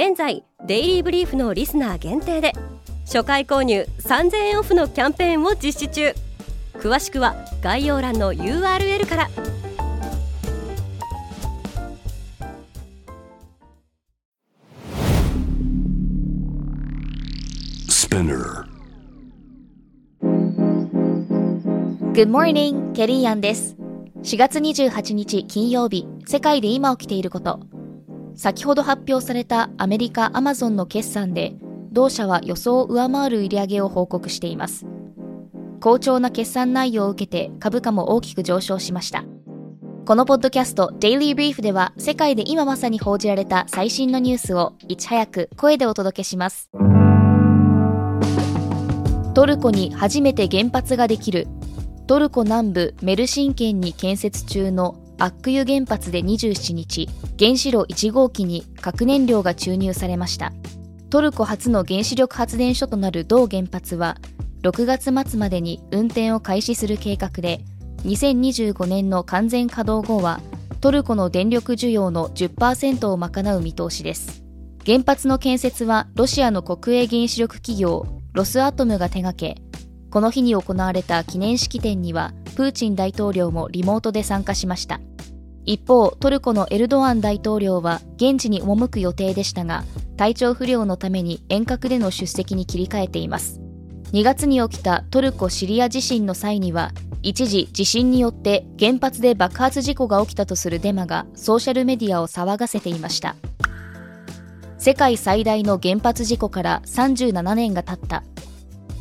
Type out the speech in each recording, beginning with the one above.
現在デイリーブリーフのリスナー限定で初回購入3000円オフのキャンペーンを実施中。詳しくは概要欄の URL から。Good morning, ケリーアンです。4月28日金曜日世界で今起きていること先ほど発表されたアメリカアマゾンの決算で同社は予想を上回る売上を報告しています。好調な決算内容を受けて株価も大きく上昇しました。このポッドキャスト Daily Brief では世界で今まさに報じられた最新のニュースをいち早く声でお届けします。トルコに初めて原発ができる。トルコ南部メルシン県に建設中のアックユ原発で27日、原子炉1号機に核燃料が注入されました。トルコ初の原子力発電所となる同原発は、6月末までに運転を開始する計画で、2025年の完全稼働後は、トルコの電力需要の10%を賄う見通しです。原発の建設はロシアの国営原子力企業ロスアトムが手掛け、この日に行われた記念式典にはプーチン大統領もリモートで参加しました。一方トルコのエルドアン大統領は現地に赴く予定でしたが体調不良のために遠隔での出席に切り替えています。2月に起きたトルコ・シリア地震の際には一時地震によって原発で爆発事故が起きたとするデマがソーシャルメディアを騒がせていました。世界最大の原発事故から37年が経った。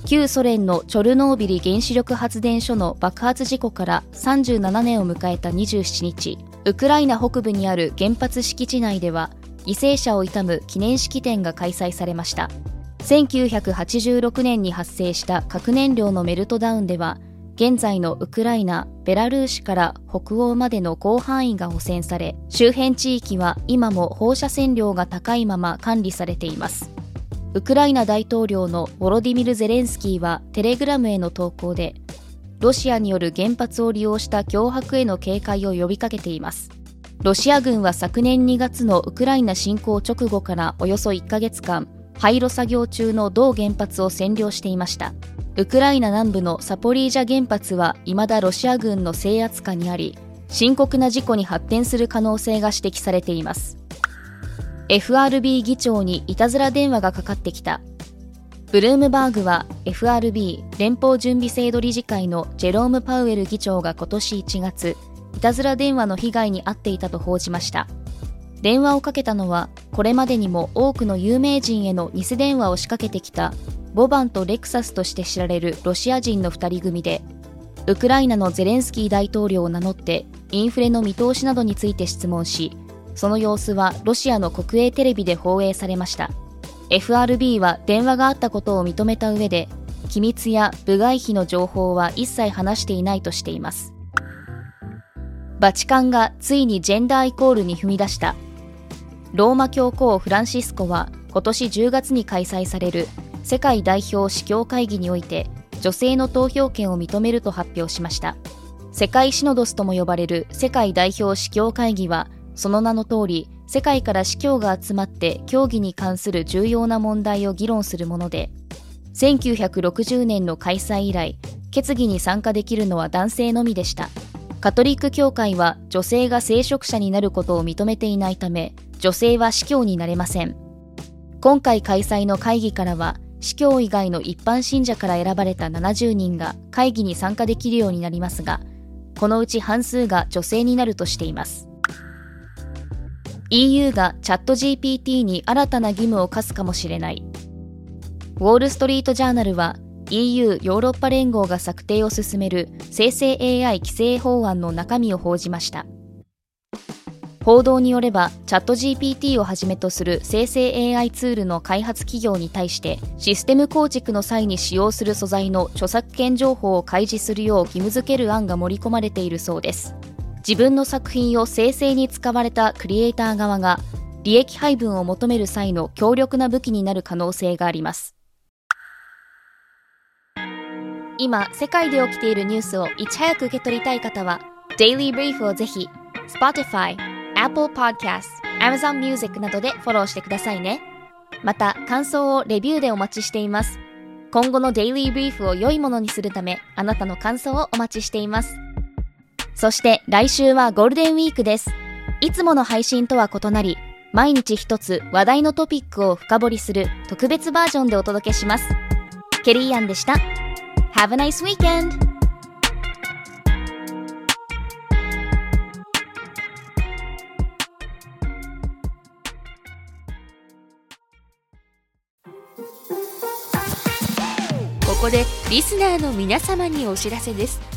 旧ソ連のチョルノービリ原子力発電所の爆発事故から37年を迎えた27日ウクライナ北部にある原発敷地内では犠牲者を悼む記念式典が開催されました。1986年に発生した核燃料のメルトダウンでは現在のウクライナ、ベラルーシから北欧までの広範囲が汚染され周辺地域は今も放射線量が高いまま管理されています。ウクライナ大統領のボロディミル・ゼレンスキーはテレグラムへの投稿で、ロシアによる原発を利用した脅迫への警戒を呼びかけています。ロシア軍は昨年2月のウクライナ侵攻直後からおよそ1ヶ月間、廃炉作業中の同原発を占領していました。ウクライナ南部のサポリージャ原発は未だロシア軍の制圧下にあり、深刻な事故に発展する可能性が指摘されています。FRB 議長にいたずら電話がかかってきた。ブルームバーグは FRB 連邦準備制度理事会のジェローム・パウエル議長が今年1月、いたずら電話の被害に遭っていたと報じました。電話をかけたのは、これまでにも多くの有名人への偽電話を仕掛けてきた、ボバンとレクサスとして知られるロシア人の2人組で、ウクライナのゼレンスキー大統領を名乗って、インフレの見通しなどについて質問し、その様子はロシアの国営テレビで放映されました。FRB は電話があったことを認めた上で機密や部外費の情報は一切話していないとしています。バチカンがついにジェンダーイコールに踏み出した。ローマ教皇フランシスコは今年10月に開催される世界代表司教会議において女性の投票権を認めると発表しました。世界シノドスとも呼ばれる世界代表司教会議はその名の通り、世界から司教が集まって競技に関する重要な問題を議論するもので、1960年の開催以来、決議に参加できるのは男性のみでした。カトリック教会は女性が聖職者になることを認めていないため、女性は司教になれません。今回開催の会議からは、司教以外の一般信者から選ばれた70人が会議に参加できるようになりますが、このうち半数が女性になるとしています。EU がチャット GPT に新たな義務を課すかもしれない。ウォール・ストリート・ジャーナルは EU ヨーロッパ連合が策定を進める生成 AI 規制法案の中身を報じました。報道によればチャット GPT をはじめとする生成 AI ツールの開発企業に対してシステム構築の際に使用する素材の著作権情報を開示するよう義務付ける案が盛り込まれているそうです自分の作品を生成に使われたクリエイター側が利益配分を求める際の強力な武器になる可能性があります今世界で起きているニュースをいち早く受け取りたい方は Daily Brief をぜひ Spotify Apple Podcast、Amazon Music などでフォローしてくださいね。また、感想をレビューでお待ちしています。今後のデイリーブリーフを良いものにするため、あなたの感想をお待ちしています。そして来週はゴールデンウィークです。いつもの配信とは異なり、毎日一つ話題のトピックを深掘りする特別バージョンでお届けします。ケリーアンでした。Have a nice weekend! ここでリスナーの皆様にお知らせです